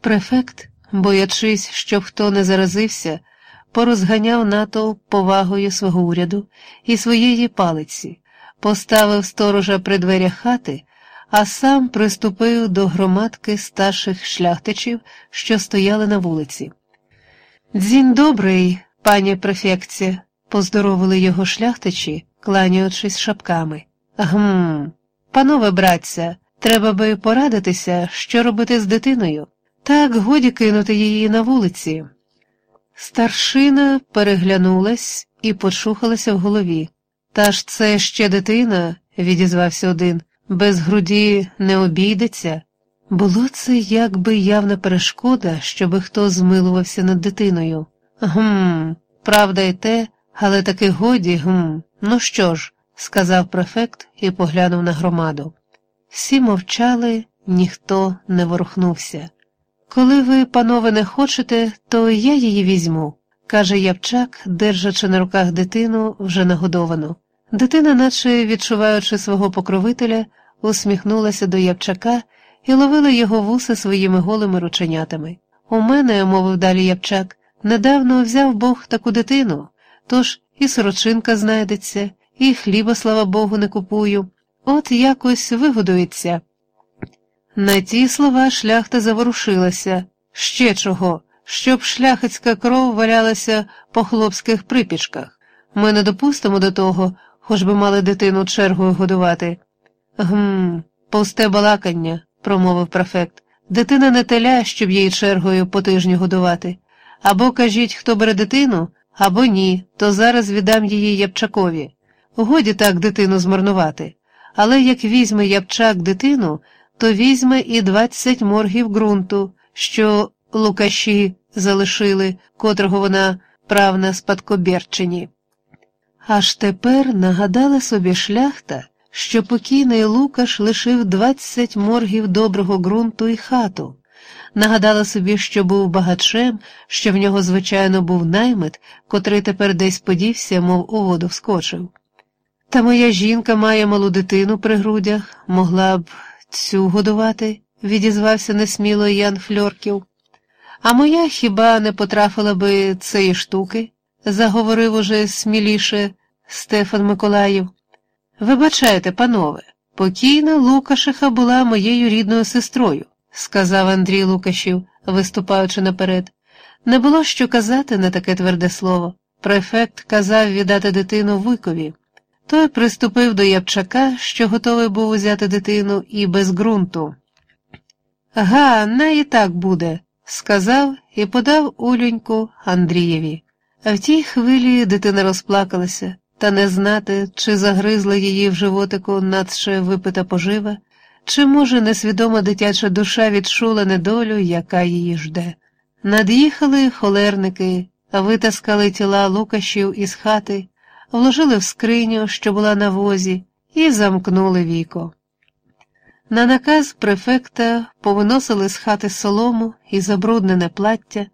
Префект, боячись, щоб хто не заразився, порозганяв натовп повагою свого уряду і своєї палиці, поставив сторожа при дверях хати, а сам приступив до громадки старших шляхтичів, що стояли на вулиці. Дзінь добрий, пані префекція, поздоровили його шляхтичі, кланяючись шапками. Гм, панове братця, треба би порадитися, що робити з дитиною. Так годі кинути її на вулиці. Старшина переглянулась і почухалася в голові. Та ж це ще дитина, відізвався один, без груді не обійдеться. Було це якби явна перешкода, щоби хто змилувався над дитиною. Гм, правда й те, але таки годі, гм. Ну що ж, сказав префект і поглянув на громаду. Всі мовчали, ніхто не ворухнувся. Коли ви, панове, не хочете, то я її візьму, каже Явчак, держачи на руках дитину вже нагодовану. Дитина, наче відчуваючи свого покровителя, усміхнулася до Явчака і ловила його вуси своїми голими рученятами. У мене, мовив далі Явчак, недавно взяв Бог таку дитину, тож і сорочинка знайдеться, і хліба, слава Богу, не купую. От якось вигодується. На ті слова шляхта заворушилася. Ще чого, щоб шляхетська кров валялася по хлопських припічках. Ми не допустимо до того, хоч би мали дитину чергою годувати. Гм, пусте балакання, промовив префект. Дитина не теля, щоб її чергою по тижню годувати. Або кажіть, хто бере дитину, або ні, то зараз віддам її Ябчакові. Годі так дитину змарнувати. Але як візьме Ябчак дитину, то візьме і двадцять моргів ґрунту, що Лукаші залишили, котрого вона правна спадкобірчині. Аж тепер нагадала собі шляхта, що покійний Лукаш лишив двадцять моргів доброго ґрунту і хату. Нагадала собі, що був багачем, що в нього, звичайно, був наймит, котрий тепер десь подівся, мов у воду вскочив. Та моя жінка має малу дитину при грудях, могла б цю годувати, відізвався несміло Ян Фльорків. А моя хіба не потрафила би цієї штуки? заговорив уже сміліше Стефан Миколаїв. Вибачайте, панове, покійна Лукашиха була моєю рідною сестрою, сказав Андрій Лукашів, виступаючи наперед. Не було що казати на таке тверде слово. Префект казав віддати дитину Вуйкові. Той приступив до Ябчака, що готовий був узяти дитину і без ґрунту. Га, не і так буде, сказав і подав улюньку Андрієві. А в тій хвилі дитина розплакалася, та не знати, чи загризла її в животику надше випита пожива, чи, може, несвідома дитяча душа відчула недолю, яка її жде. Над'їхали холерники, витаскали тіла лукашів із хати вложили в скриню, що була на возі, і замкнули віко. На наказ префекта повиносили з хати солому і забруднене плаття,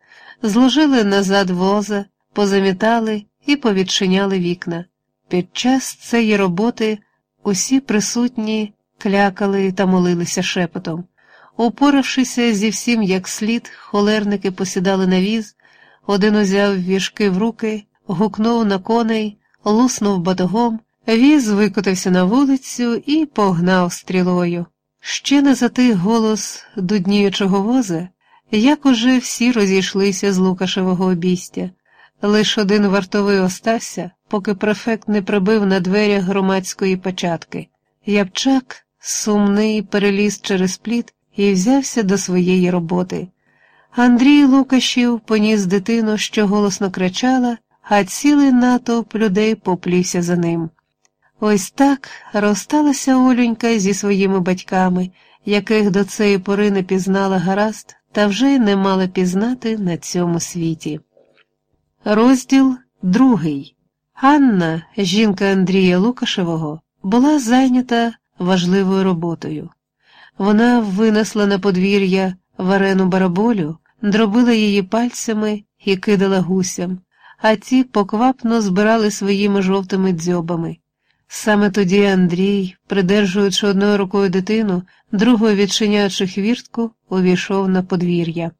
зложили назад воза, позамітали і повідчиняли вікна. Під час цієї роботи усі присутні клякали та молилися шепотом. Упоравшися зі всім як слід, холерники посідали на віз, один узяв віжки в руки, гукнув на коней луснув батогом, віз викотився на вулицю і погнав стрілою. Ще не затих голос дудніючого воза, як уже всі розійшлися з Лукашевого обійстя. Лиш один вартовий остався, поки префект не прибив на дверях громадської початки. Ябчак, сумний, переліз через пліт і взявся до своєї роботи. Андрій Лукашів поніс дитину, що голосно кричала, а цілий натовп людей поплівся за ним. Ось так розсталася Олюнька зі своїми батьками, яких до цієї пори не пізнала гаразд, та вже й не мала пізнати на цьому світі. Розділ другий. Анна, жінка Андрія Лукашевого, була зайнята важливою роботою. Вона винесла на подвір'я варену бараболю, дробила її пальцями і кидала гусям а ті поквапно збирали своїми жовтими дзьобами. Саме тоді Андрій, придержуючи одною рукою дитину, другою відчиняючи хвіртку, увійшов на подвір'я.